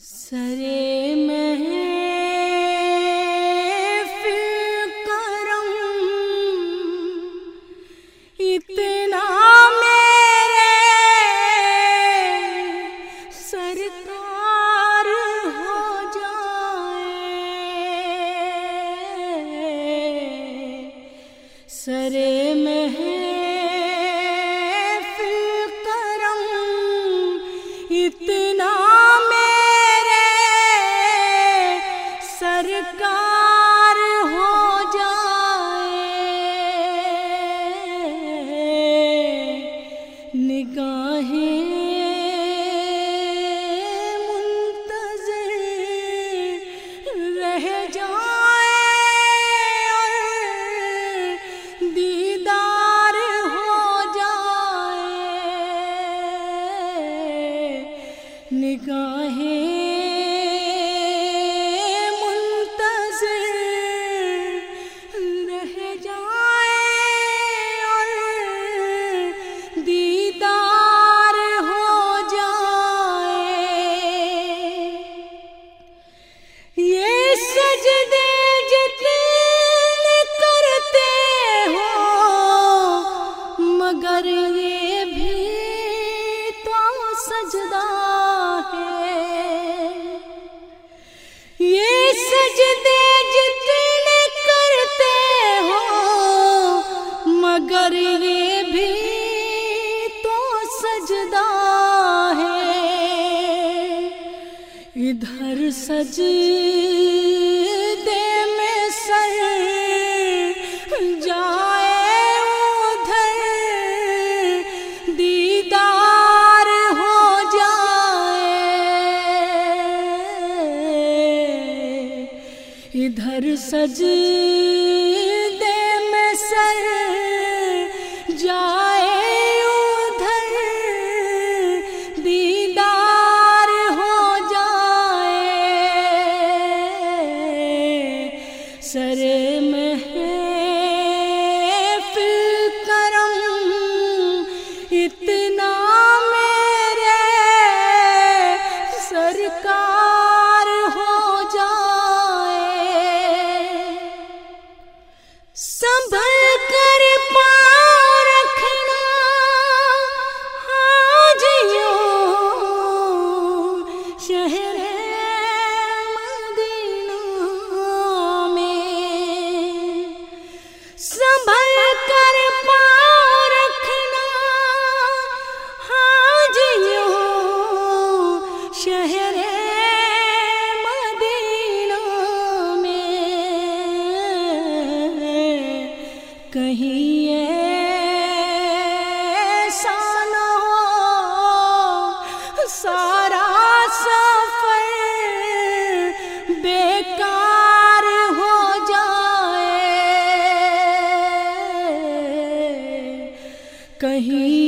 سر محفل کرم اتنا میرے سرکار ہو جائے۔ سر بھی تو ہے۔ یہ جتنے کرتے ہو مگر بھی تو ہے۔ ادھر سج سج میں سر جائے ادھر دیدار ہو جائے۔ سر میں کہیں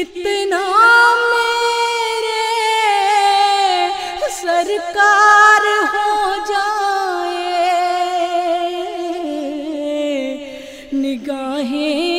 کتنا میرے سرکار ہو جائے نگاہیں